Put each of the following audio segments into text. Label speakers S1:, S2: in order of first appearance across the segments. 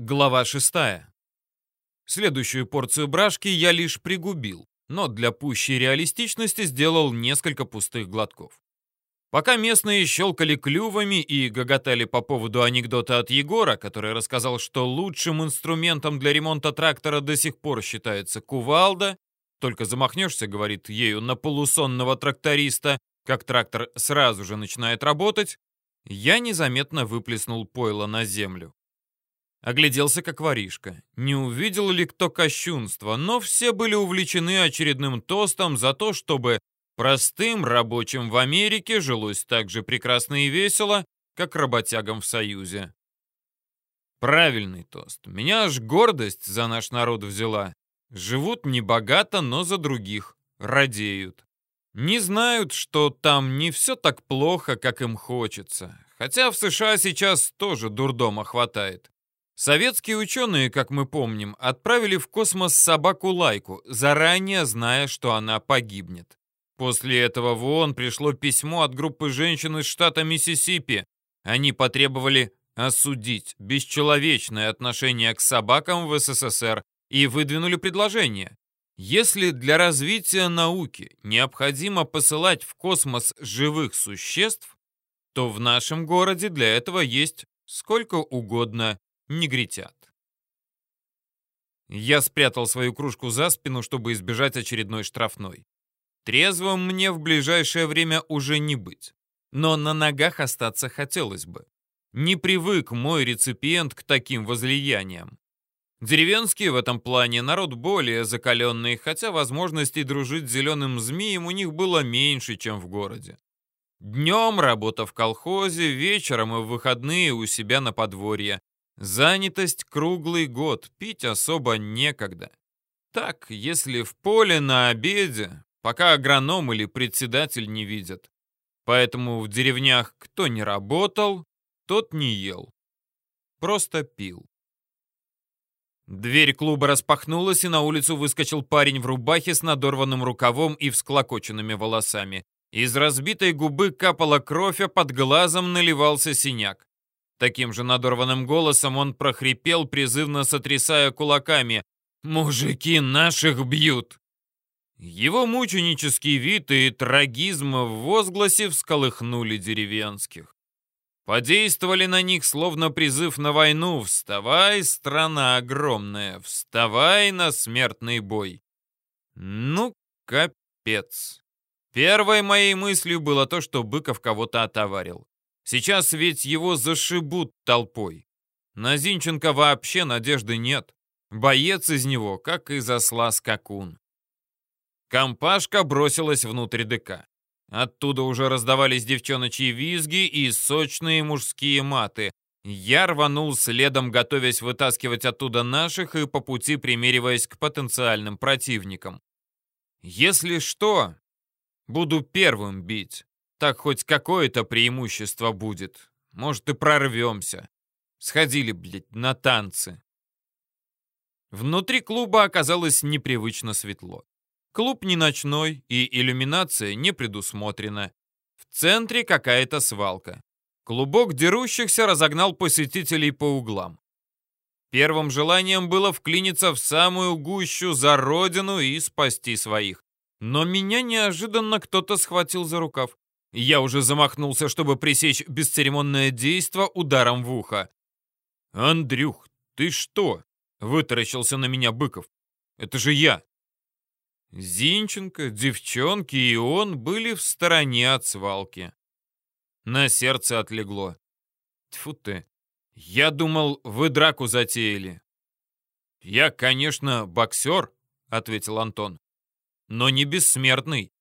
S1: Глава шестая. Следующую порцию брашки я лишь пригубил, но для пущей реалистичности сделал несколько пустых глотков. Пока местные щелкали клювами и гоготали по поводу анекдота от Егора, который рассказал, что лучшим инструментом для ремонта трактора до сих пор считается кувалда, только замахнешься, говорит ею, на полусонного тракториста, как трактор сразу же начинает работать, я незаметно выплеснул пойло на землю. Огляделся как воришка. Не увидел ли кто кощунства, но все были увлечены очередным тостом за то, чтобы простым рабочим в Америке жилось так же прекрасно и весело, как работягам в Союзе. Правильный тост. Меня аж гордость за наш народ взяла. Живут не богато, но за других. Радеют. Не знают, что там не все так плохо, как им хочется. Хотя в США сейчас тоже дурдома хватает. Советские ученые, как мы помним, отправили в космос собаку-лайку, заранее зная, что она погибнет. После этого в ООН пришло письмо от группы женщин из штата Миссисипи. Они потребовали осудить бесчеловечное отношение к собакам в СССР и выдвинули предложение. Если для развития науки необходимо посылать в космос живых существ, то в нашем городе для этого есть сколько угодно негритят. Я спрятал свою кружку за спину, чтобы избежать очередной штрафной. Трезвым мне в ближайшее время уже не быть. Но на ногах остаться хотелось бы. Не привык мой реципиент к таким возлияниям. Деревенские в этом плане народ более закаленный, хотя возможностей дружить с зеленым змеем у них было меньше, чем в городе. Днем работа в колхозе, вечером и в выходные у себя на подворье. Занятость круглый год, пить особо некогда. Так, если в поле на обеде, пока агроном или председатель не видят. Поэтому в деревнях кто не работал, тот не ел. Просто пил. Дверь клуба распахнулась, и на улицу выскочил парень в рубахе с надорванным рукавом и всклокоченными волосами. Из разбитой губы капала кровь, а под глазом наливался синяк. Таким же надорванным голосом он прохрипел, призывно сотрясая кулаками. «Мужики наших бьют!» Его мученический вид и трагизм в возгласе всколыхнули деревенских. Подействовали на них, словно призыв на войну. «Вставай, страна огромная! Вставай на смертный бой!» Ну, капец. Первой моей мыслью было то, что Быков кого-то отоварил. Сейчас ведь его зашибут толпой. На Зинченко вообще надежды нет. Боец из него, как из осла скакун. Компашка бросилась внутрь ДК. Оттуда уже раздавались девчоночьи визги и сочные мужские маты. Я рванул следом, готовясь вытаскивать оттуда наших и по пути примериваясь к потенциальным противникам. Если что, буду первым бить. Так хоть какое-то преимущество будет. Может, и прорвемся. Сходили, блядь, на танцы. Внутри клуба оказалось непривычно светло. Клуб не ночной, и иллюминация не предусмотрена. В центре какая-то свалка. Клубок дерущихся разогнал посетителей по углам. Первым желанием было вклиниться в самую гущу за родину и спасти своих. Но меня неожиданно кто-то схватил за рукав. Я уже замахнулся, чтобы пресечь бесцеремонное действо ударом в ухо. «Андрюх, ты что?» — вытаращился на меня Быков. «Это же я!» Зинченко, девчонки и он были в стороне от свалки. На сердце отлегло. Тьфу ты. Я думал, вы драку затеяли. Я, конечно, боксер, ответил Антон, но не бессмертный.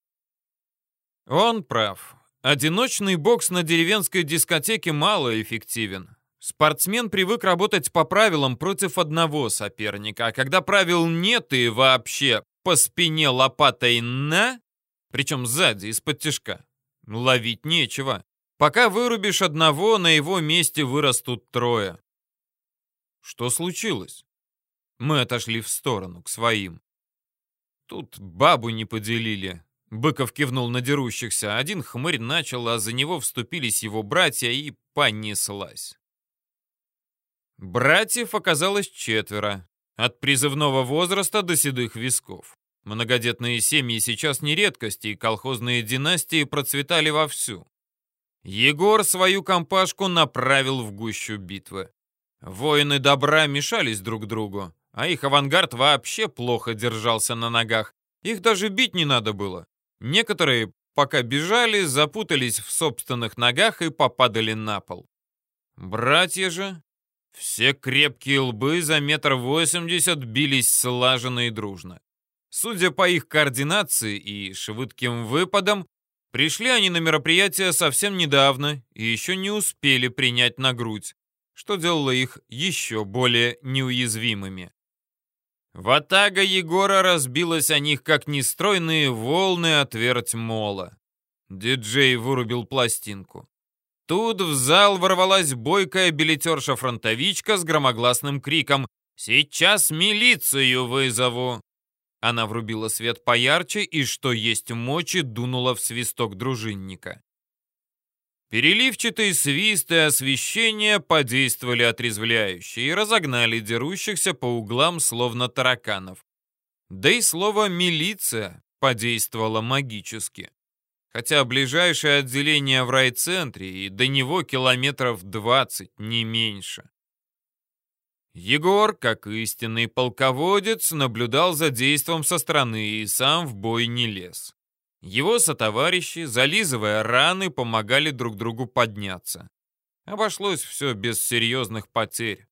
S1: Он прав. Одиночный бокс на деревенской дискотеке мало эффективен. Спортсмен привык работать по правилам против одного соперника, а когда правил нет и вообще по спине лопатой на, причем сзади, из-под тяжка, ловить нечего. Пока вырубишь одного, на его месте вырастут трое. Что случилось? Мы отошли в сторону, к своим. Тут бабу не поделили, Быков кивнул на дерущихся. Один хмырь начал, а за него вступились его братья и понеслась. Братьев оказалось четверо, от призывного возраста до седых висков. Многодетные семьи сейчас не редкость, и колхозные династии процветали вовсю. Егор свою компашку направил в гущу битвы. Воины добра мешались друг другу, а их авангард вообще плохо держался на ногах. Их даже бить не надо было. Некоторые, пока бежали, запутались в собственных ногах и попадали на пол. Братья же все крепкие лбы за метр восемьдесят бились слаженно и дружно. Судя по их координации и швыдким выпадам, пришли они на мероприятие совсем недавно и еще не успели принять на грудь, что делало их еще более неуязвимыми. Ватага Егора разбилась о них, как нестройные волны отверть мола. Диджей вырубил пластинку. Тут в зал ворвалась бойкая билетерша-фронтовичка с громогласным криком «Сейчас милицию вызову!». Она врубила свет поярче и, что есть мочи, дунула в свисток дружинника. Переливчатые свисты и освещение подействовали отрезвляюще и разогнали дерущихся по углам, словно тараканов. Да и слово «милиция» подействовало магически хотя ближайшее отделение в райцентре и до него километров 20, не меньше. Егор, как истинный полководец, наблюдал за действом со стороны и сам в бой не лез. Его сотоварищи, зализывая раны, помогали друг другу подняться. Обошлось все без серьезных потерь.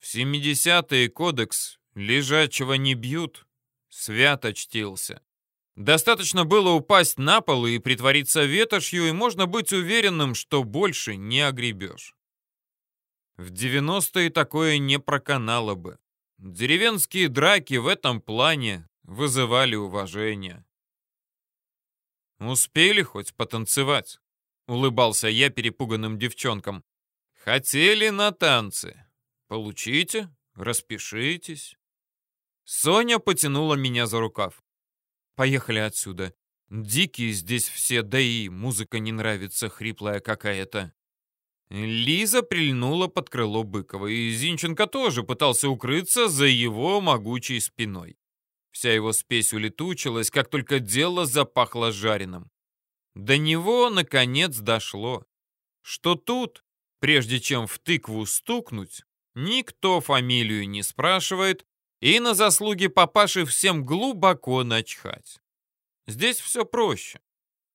S1: В 70-е кодекс «лежачего не бьют» свято чтился. Достаточно было упасть на пол и притвориться ветошью, и можно быть уверенным, что больше не огребешь. В 90-е такое не проканало бы. Деревенские драки в этом плане вызывали уважение. «Успели хоть потанцевать?» — улыбался я перепуганным девчонкам. «Хотели на танцы. Получите, распишитесь». Соня потянула меня за рукав. Поехали отсюда. Дикие здесь все, да и музыка не нравится, хриплая какая-то. Лиза прильнула под крыло Быкова, и Зинченко тоже пытался укрыться за его могучей спиной. Вся его спесь улетучилась, как только дело запахло жареным. До него, наконец, дошло, что тут, прежде чем в тыкву стукнуть, никто фамилию не спрашивает, и на заслуги папаши всем глубоко начхать. Здесь все проще.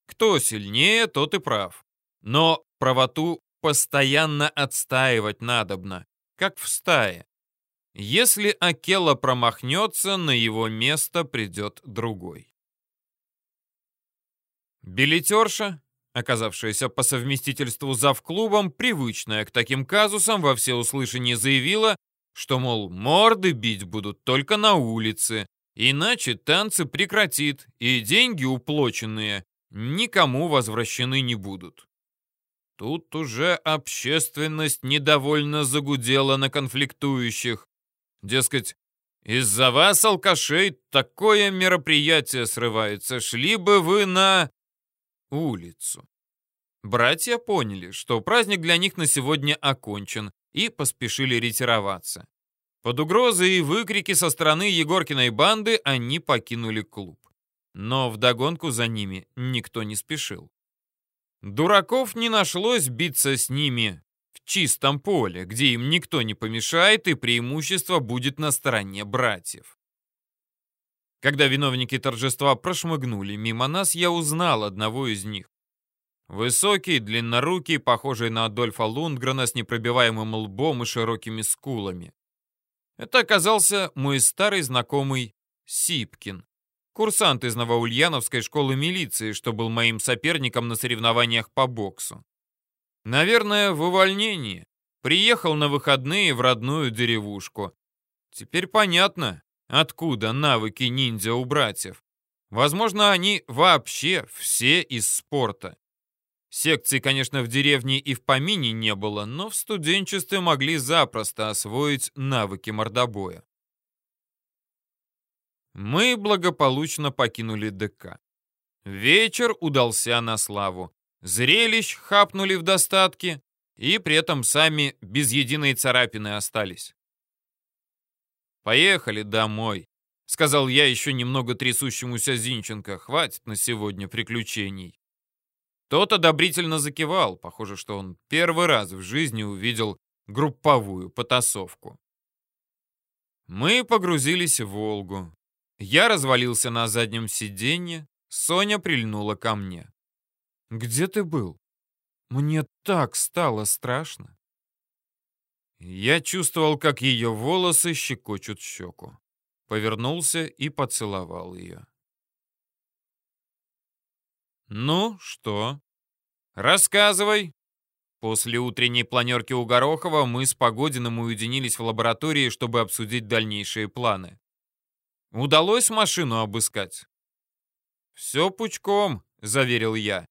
S1: Кто сильнее, тот и прав. Но правоту постоянно отстаивать надобно, как в стае. Если Акела промахнется, на его место придет другой. Билетерша, оказавшаяся по совместительству завклубом, привычная к таким казусам, во всеуслышание заявила, что, мол, морды бить будут только на улице, иначе танцы прекратит, и деньги уплоченные никому возвращены не будут. Тут уже общественность недовольно загудела на конфликтующих. Дескать, из-за вас, алкашей, такое мероприятие срывается, шли бы вы на улицу. Братья поняли, что праздник для них на сегодня окончен, и поспешили ретироваться. Под угрозы и выкрики со стороны Егоркиной банды они покинули клуб. Но вдогонку за ними никто не спешил. Дураков не нашлось биться с ними в чистом поле, где им никто не помешает и преимущество будет на стороне братьев. Когда виновники торжества прошмыгнули мимо нас, я узнал одного из них. Высокий, длиннорукий, похожий на Адольфа Лундгрена с непробиваемым лбом и широкими скулами. Это оказался мой старый знакомый Сипкин, курсант из Новоульяновской школы милиции, что был моим соперником на соревнованиях по боксу. Наверное, в увольнении. Приехал на выходные в родную деревушку. Теперь понятно, откуда навыки ниндзя у братьев. Возможно, они вообще все из спорта. Секций, конечно, в деревне и в помине не было, но в студенчестве могли запросто освоить навыки мордобоя. Мы благополучно покинули ДК. Вечер удался на славу. Зрелищ хапнули в достатке, и при этом сами без единой царапины остались. «Поехали домой», — сказал я еще немного трясущемуся Зинченко. «Хватит на сегодня приключений». Тот одобрительно закивал. Похоже, что он первый раз в жизни увидел групповую потасовку. Мы погрузились в «Волгу». Я развалился на заднем сиденье, Соня прильнула ко мне. «Где ты был? Мне так стало страшно». Я чувствовал, как ее волосы щекочут щеку. Повернулся и поцеловал ее. «Ну, что? Рассказывай!» После утренней планерки у Горохова мы с Погодиным уединились в лаборатории, чтобы обсудить дальнейшие планы. Удалось машину обыскать? «Все пучком», — заверил я.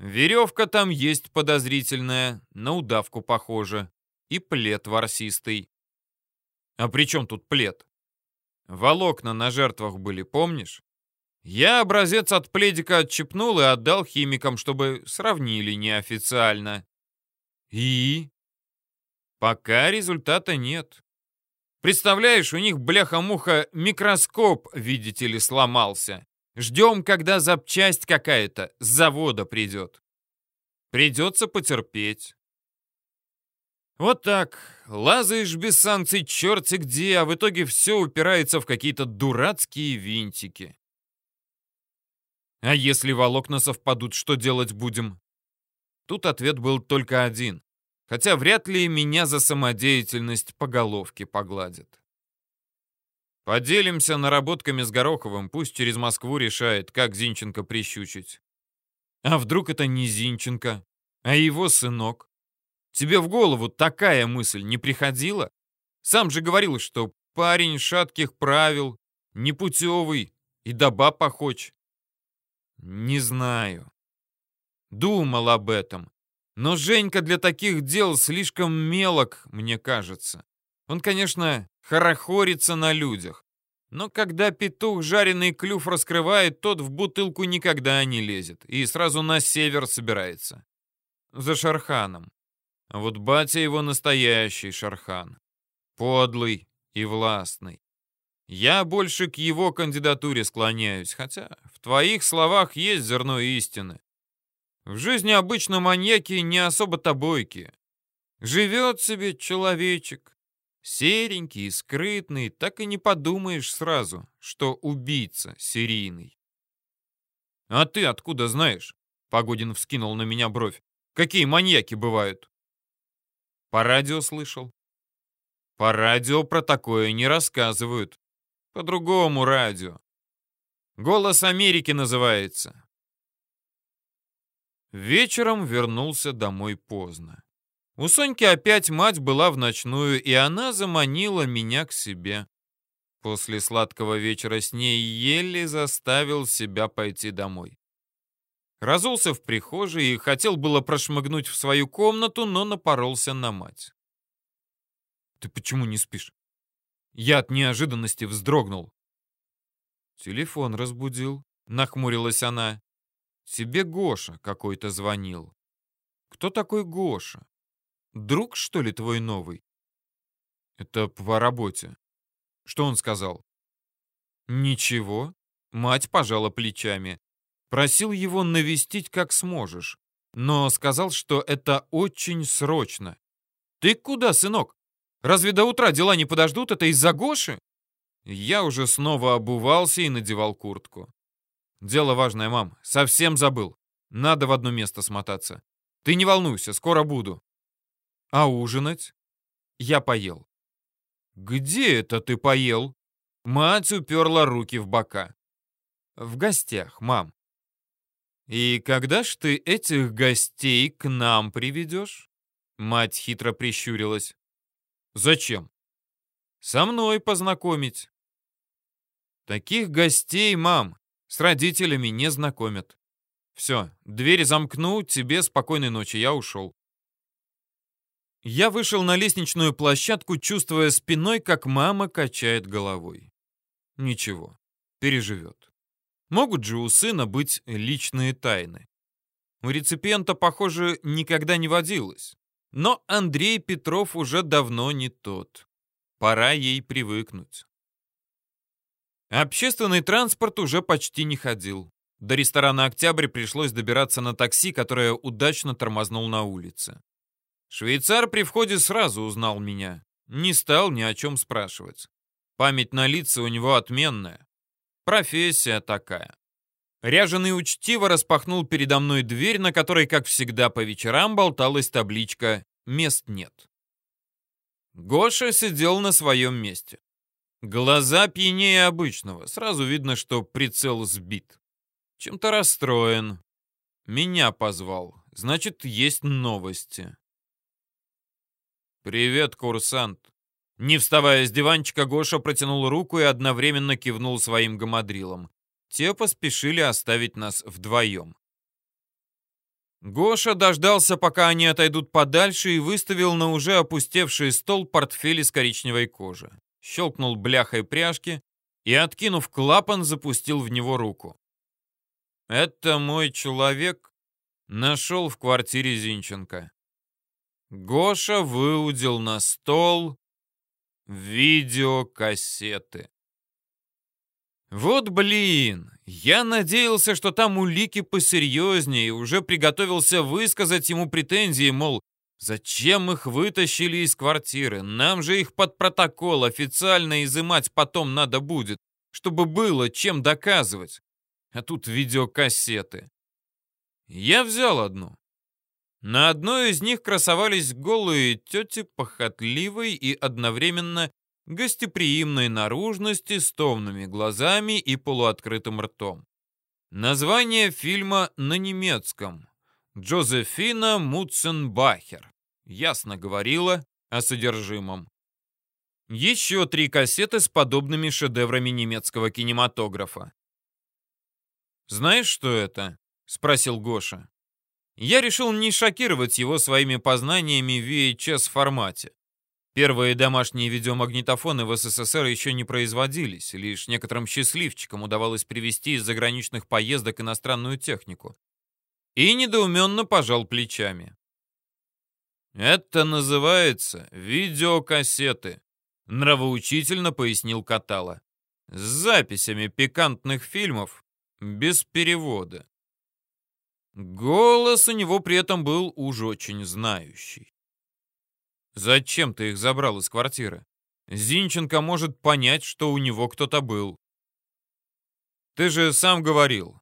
S1: «Веревка там есть подозрительная, на удавку похоже, и плед ворсистый». «А при чем тут плед?» «Волокна на жертвах были, помнишь?» Я образец от пледика отчепнул и отдал химикам, чтобы сравнили неофициально. И? Пока результата нет. Представляешь, у них, бляха-муха, микроскоп, видите ли, сломался. Ждем, когда запчасть какая-то с завода придет. Придется потерпеть. Вот так. Лазаешь без санкций черти где, а в итоге все упирается в какие-то дурацкие винтики. А если волокна совпадут, что делать будем? Тут ответ был только один. Хотя вряд ли меня за самодеятельность по головке погладят. Поделимся наработками с Гороховым, пусть через Москву решает, как Зинченко прищучить. А вдруг это не Зинченко, а его сынок? Тебе в голову такая мысль не приходила? Сам же говорил, что парень шатких правил, непутевый и до баб охоч. Не знаю. Думал об этом. Но Женька для таких дел слишком мелок, мне кажется. Он, конечно, хорохорится на людях. Но когда петух жареный клюв раскрывает, тот в бутылку никогда не лезет и сразу на север собирается. За Шарханом. А вот батя его настоящий Шархан. Подлый и властный. Я больше к его кандидатуре склоняюсь, хотя в твоих словах есть зерно истины. В жизни обычно маньяки не особо-то бойкие. Живет себе человечек, серенький и скрытный, так и не подумаешь сразу, что убийца серийный. «А ты откуда знаешь?» — Погодин вскинул на меня бровь. «Какие маньяки бывают?» «По радио слышал». «По радио про такое не рассказывают. По другому радио. «Голос Америки» называется. Вечером вернулся домой поздно. У Соньки опять мать была в ночную, и она заманила меня к себе. После сладкого вечера с ней еле заставил себя пойти домой. Разулся в прихожей и хотел было прошмыгнуть в свою комнату, но напоролся на мать. «Ты почему не спишь?» Я от неожиданности вздрогнул. Телефон разбудил, нахмурилась она. Тебе Гоша какой-то звонил. Кто такой Гоша? Друг, что ли, твой новый? Это по работе. Что он сказал? Ничего. Мать пожала плечами. Просил его навестить как сможешь, но сказал, что это очень срочно. Ты куда, сынок? Разве до утра дела не подождут? Это из-за Гоши?» Я уже снова обувался и надевал куртку. «Дело важное, мам. Совсем забыл. Надо в одно место смотаться. Ты не волнуйся, скоро буду». «А ужинать?» Я поел. «Где это ты поел?» Мать уперла руки в бока. «В гостях, мам». «И когда ж ты этих гостей к нам приведешь?» Мать хитро прищурилась. Зачем? Со мной познакомить. Таких гостей, мам, с родителями не знакомят. Все, дверь замкну, тебе спокойной ночи, я ушел. Я вышел на лестничную площадку, чувствуя спиной, как мама качает головой. Ничего, переживет. Могут же у сына быть личные тайны. У реципиента, похоже, никогда не водилось. Но Андрей Петров уже давно не тот. Пора ей привыкнуть. Общественный транспорт уже почти не ходил. До ресторана «Октябрь» пришлось добираться на такси, которое удачно тормознул на улице. Швейцар при входе сразу узнал меня. Не стал ни о чем спрашивать. Память на лица у него отменная. Профессия такая. Ряженый учтиво распахнул передо мной дверь, на которой, как всегда по вечерам, болталась табличка «Мест нет». Гоша сидел на своем месте. Глаза пьянее обычного. Сразу видно, что прицел сбит. Чем-то расстроен. Меня позвал. Значит, есть новости. «Привет, курсант». Не вставая с диванчика, Гоша протянул руку и одновременно кивнул своим гамадрилом. Те поспешили оставить нас вдвоем. Гоша дождался, пока они отойдут подальше, и выставил на уже опустевший стол портфель из коричневой кожи. Щелкнул бляхой пряжки и, откинув клапан, запустил в него руку. «Это мой человек нашел в квартире Зинченко». Гоша выудил на стол видеокассеты. Вот блин, я надеялся, что там улики посерьезнее, и уже приготовился высказать ему претензии, мол, зачем их вытащили из квартиры? Нам же их под протокол официально изымать потом надо будет, чтобы было чем доказывать. А тут видеокассеты. Я взял одну. На одной из них красовались голые тети похотливой и одновременно гостеприимной наружности с томными глазами и полуоткрытым ртом. Название фильма на немецком. Джозефина Мутценбахер. Ясно говорила о содержимом. Еще три кассеты с подобными шедеврами немецкого кинематографа. «Знаешь, что это?» — спросил Гоша. Я решил не шокировать его своими познаниями в VHS-формате. Первые домашние видеомагнитофоны в СССР еще не производились, лишь некоторым счастливчикам удавалось привезти из заграничных поездок иностранную технику. И недоуменно пожал плечами. «Это называется видеокассеты», — нравоучительно пояснил Катала. «С записями пикантных фильмов, без перевода». Голос у него при этом был уж очень знающий. Зачем ты их забрал из квартиры? Зинченко может понять, что у него кто-то был. Ты же сам говорил,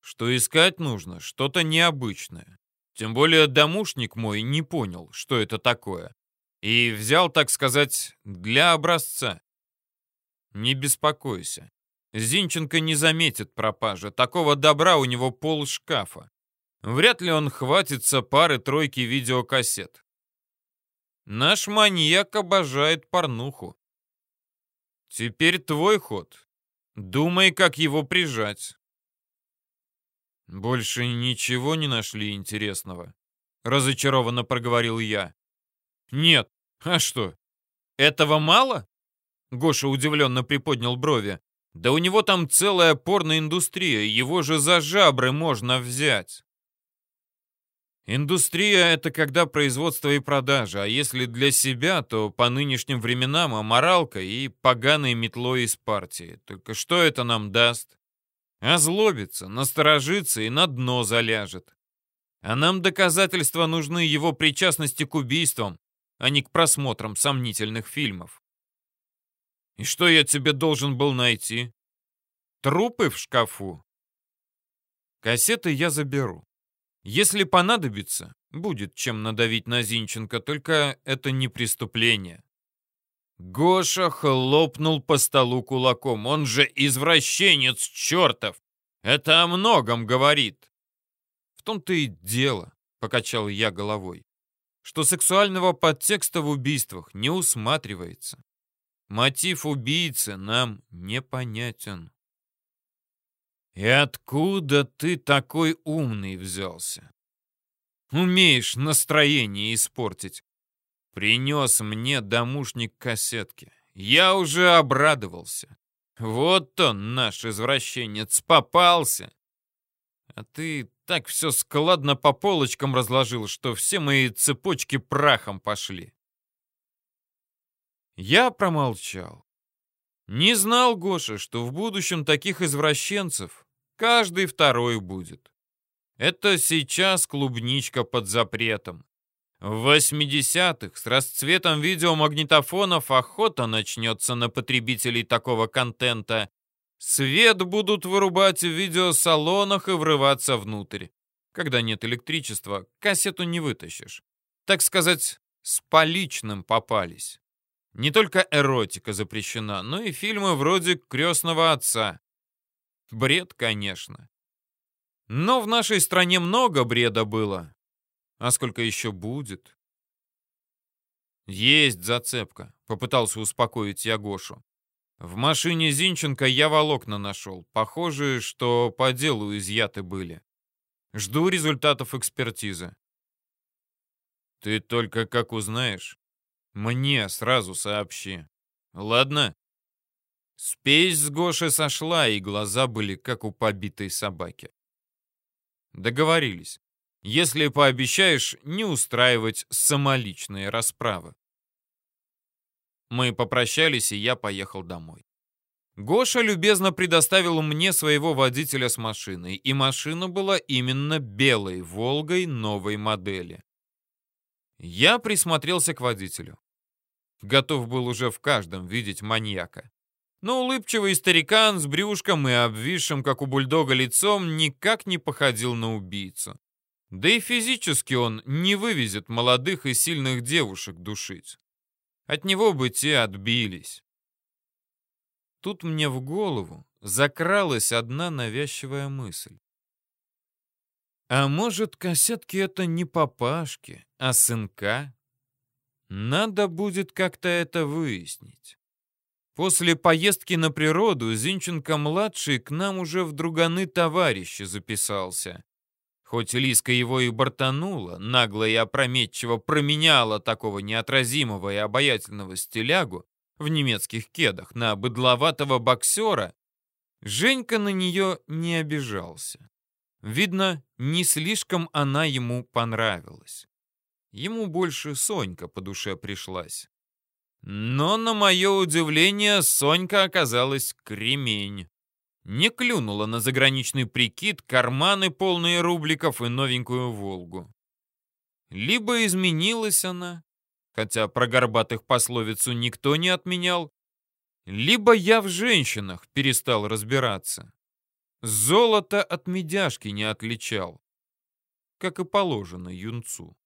S1: что искать нужно что-то необычное. Тем более домушник мой не понял, что это такое. И взял, так сказать, для образца. Не беспокойся. Зинченко не заметит пропажи. Такого добра у него пол шкафа. Вряд ли он хватится пары-тройки видеокассет. Наш маньяк обожает порнуху. Теперь твой ход. Думай, как его прижать. Больше ничего не нашли интересного. Разочарованно проговорил я. Нет. А что? Этого мало? Гоша удивленно приподнял брови. Да у него там целая порноиндустрия, его же за жабры можно взять. Индустрия — это когда производство и продажа, а если для себя, то по нынешним временам аморалка и поганой метлой из партии. Только что это нам даст? Озлобится, насторожится и на дно заляжет. А нам доказательства нужны его причастности к убийствам, а не к просмотрам сомнительных фильмов. И что я тебе должен был найти? Трупы в шкафу? Кассеты я заберу. Если понадобится, будет чем надавить на Зинченко, только это не преступление. Гоша хлопнул по столу кулаком. Он же извращенец чертов! Это о многом говорит. В том-то и дело, покачал я головой, что сексуального подтекста в убийствах не усматривается. Мотив убийцы нам непонятен. «И откуда ты такой умный взялся? Умеешь настроение испортить. Принес мне домушник кассетки. Я уже обрадовался. Вот он, наш извращенец, попался. А ты так все складно по полочкам разложил, что все мои цепочки прахом пошли. Я промолчал. Не знал Гоша, что в будущем таких извращенцев каждый второй будет. Это сейчас клубничка под запретом. В 80-х с расцветом видеомагнитофонов охота начнется на потребителей такого контента. Свет будут вырубать в видеосалонах и врываться внутрь. Когда нет электричества, кассету не вытащишь. Так сказать, с поличным попались. Не только эротика запрещена, но и фильмы вроде «Крестного отца». Бред, конечно. Но в нашей стране много бреда было, а сколько еще будет? Есть зацепка, попытался успокоить я Гошу. В машине Зинченко я волокна нашел. Похоже, что по делу изъяты были. Жду результатов экспертизы. Ты только как узнаешь, мне сразу сообщи. Ладно? Спесь с Гоши сошла, и глаза были как у побитой собаки. Договорились если пообещаешь не устраивать самоличные расправы. Мы попрощались, и я поехал домой. Гоша любезно предоставил мне своего водителя с машиной, и машина была именно белой «Волгой» новой модели. Я присмотрелся к водителю. Готов был уже в каждом видеть маньяка. Но улыбчивый старикан с брюшком и обвисшим, как у бульдога, лицом никак не походил на убийцу. Да и физически он не вывезет молодых и сильных девушек душить. От него бы те отбились. Тут мне в голову закралась одна навязчивая мысль. А может, кассетки это не папашки, а сынка? Надо будет как-то это выяснить. После поездки на природу Зинченко-младший к нам уже в друганы товарища записался. Хоть Лиска его и бортанула, нагло и опрометчиво променяла такого неотразимого и обаятельного стилягу в немецких кедах на быдловатого боксера, Женька на нее не обижался. Видно, не слишком она ему понравилась. Ему больше Сонька по душе пришлась. Но, на мое удивление, Сонька оказалась кремень не клюнула на заграничный прикид, карманы полные рубликов и новенькую «Волгу». Либо изменилась она, хотя про горбатых пословицу никто не отменял, либо я в женщинах перестал разбираться. Золото от медяшки не отличал, как и положено юнцу.